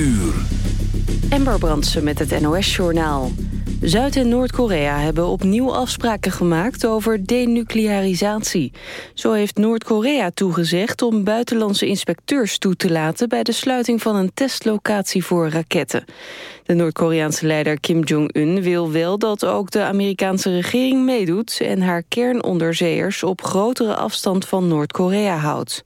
uur. Ember Brandsen met het NOS-journaal. Zuid- en Noord-Korea hebben opnieuw afspraken gemaakt over denuclearisatie. Zo heeft Noord-Korea toegezegd om buitenlandse inspecteurs toe te laten... bij de sluiting van een testlocatie voor raketten. De Noord-Koreaanse leider Kim Jong-un wil wel dat ook de Amerikaanse regering meedoet... en haar kernonderzeeërs op grotere afstand van Noord-Korea houdt.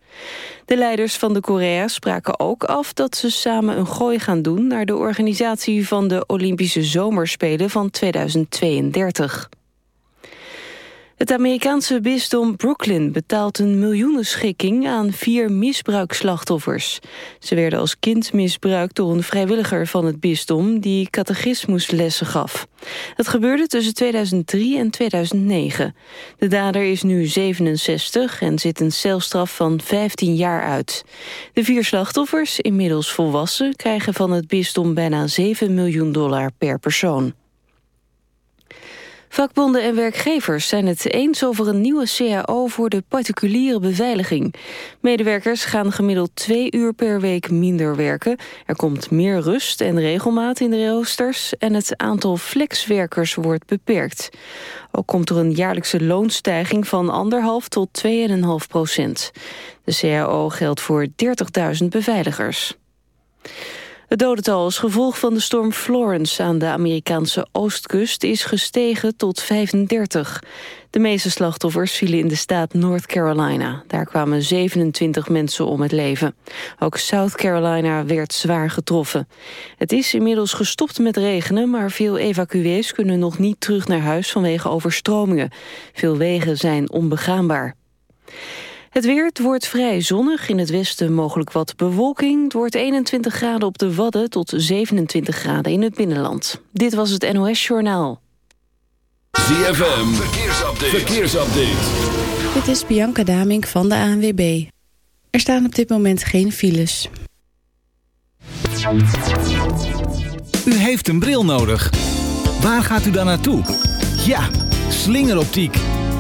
De leiders van de Korea spraken ook af dat ze samen een gooi gaan doen... naar de organisatie van de Olympische Zomerspelen van 2032. Het Amerikaanse bisdom Brooklyn betaalt een miljoenenschikking aan vier misbruikslachtoffers. Ze werden als kind misbruikt door een vrijwilliger van het bisdom die catechismuslessen gaf. Het gebeurde tussen 2003 en 2009. De dader is nu 67 en zit een celstraf van 15 jaar uit. De vier slachtoffers, inmiddels volwassen, krijgen van het bisdom bijna 7 miljoen dollar per persoon. Vakbonden en werkgevers zijn het eens over een nieuwe CAO voor de particuliere beveiliging. Medewerkers gaan gemiddeld twee uur per week minder werken. Er komt meer rust en regelmaat in de roosters en het aantal flexwerkers wordt beperkt. Ook komt er een jaarlijkse loonstijging van 1,5 tot 2,5 procent. De CAO geldt voor 30.000 beveiligers. Het dodental als gevolg van de storm Florence aan de Amerikaanse oostkust is gestegen tot 35. De meeste slachtoffers vielen in de staat North Carolina. Daar kwamen 27 mensen om het leven. Ook South Carolina werd zwaar getroffen. Het is inmiddels gestopt met regenen, maar veel evacuees kunnen nog niet terug naar huis vanwege overstromingen. Veel wegen zijn onbegaanbaar. Het weer, het wordt vrij zonnig. In het westen mogelijk wat bewolking. Het wordt 21 graden op de Wadden tot 27 graden in het binnenland. Dit was het NOS Journaal. ZFM, verkeersupdate. verkeersupdate. Dit is Bianca Damink van de ANWB. Er staan op dit moment geen files. U heeft een bril nodig. Waar gaat u dan naartoe? Ja, slingeroptiek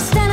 stand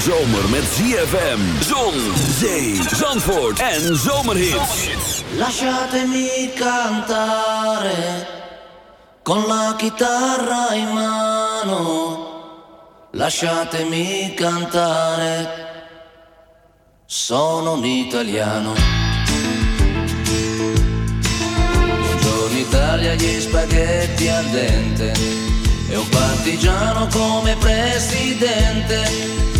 hete zomer met ZFM, zon, zee, zandvoort en zomerhits. Lasciatemi cantare con la chitarra in mano. Lasciatemi cantare. Sono un italiano. Buongiorno Italia, gli spaghetti al dente. E un partigiano come presidente.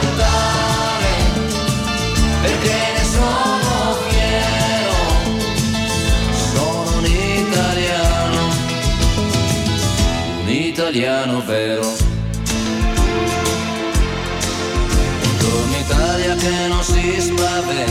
italiano vero. Buongiorno Italia che non si spaventa,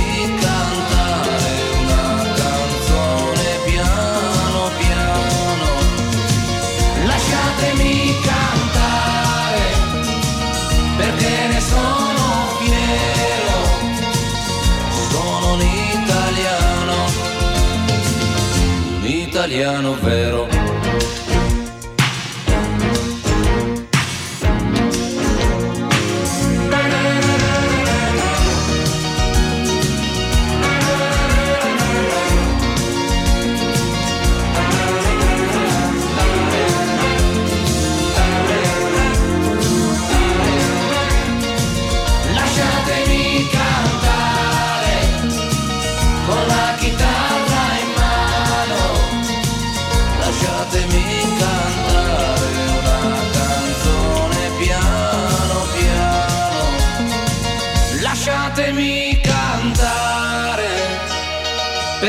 italiano vero.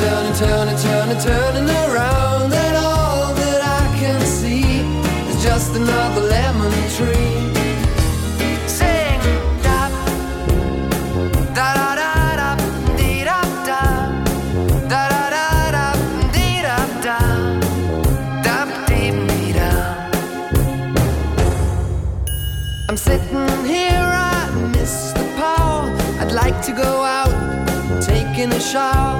turning, turning, turning, turning around. And all that I can see is just another lemon tree. Sing, da, da, da, da. I'm sitting here, I'd like to go out, taking a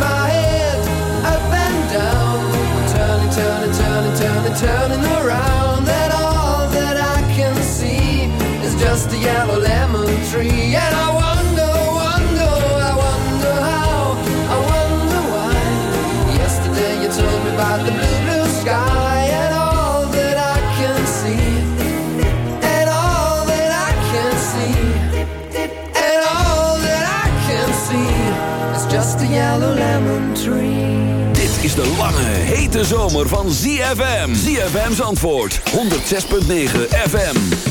just a yellow lemon tree. And I wonder, wonder, I wonder how, I wonder why. Yesterday you told me about the blue, blue sky. And all that I can see, and all that I can see, and all that I can see is just a yellow lemon tree. Is de lange, hete zomer van ZFM. ZFM's antwoord, 106.9 FM.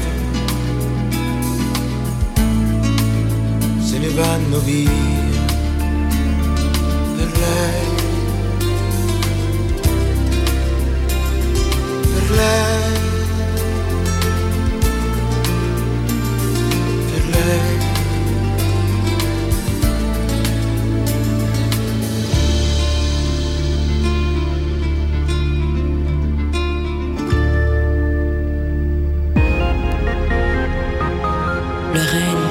vanno via per lei, per lei, per lei. Le règne,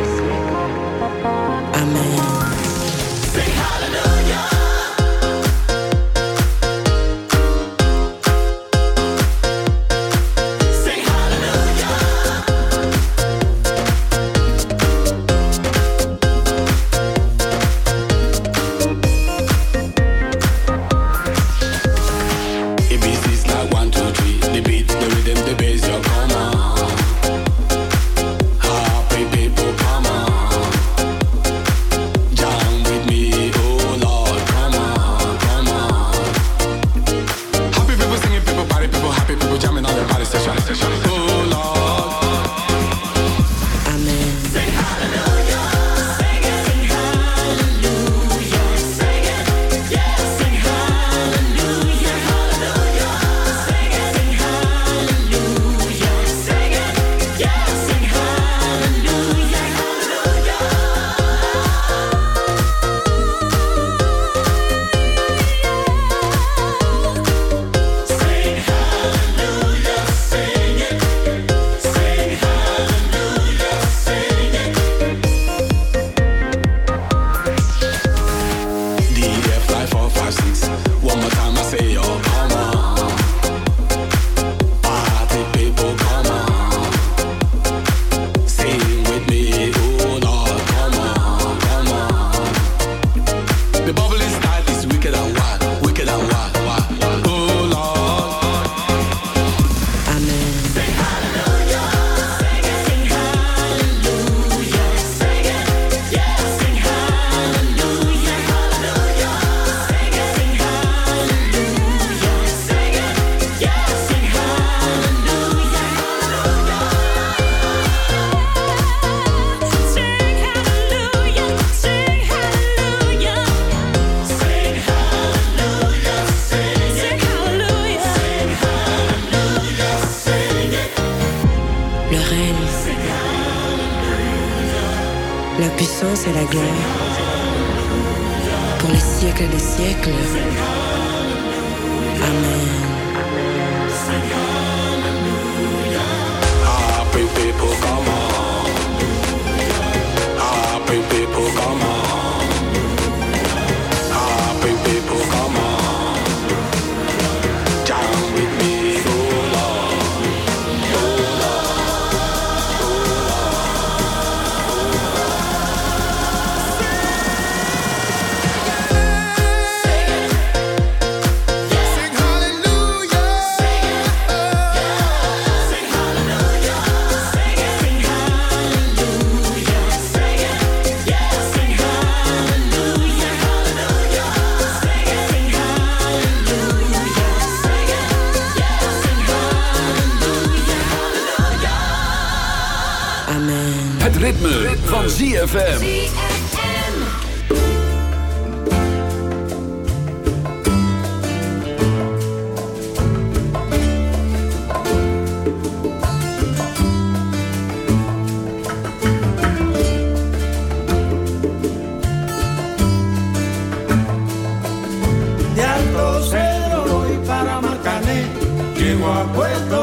puedo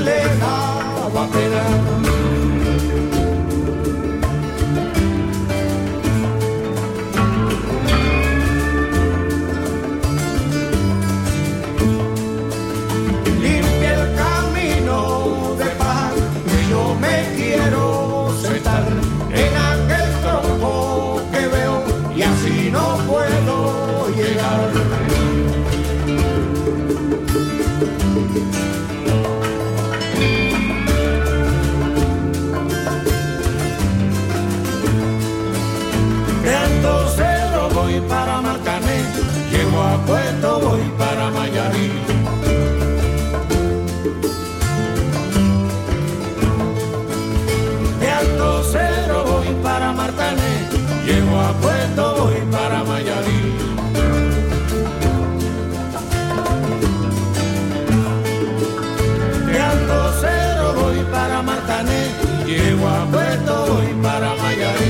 late. voy para Marcané, llego a Puerto, voy para Mayarí. De Alto cero voy para Martané, llego a Puerto, voy para Mayarí. De Alto cero voy para Martané, llego a Puerto, voy para Mayarí.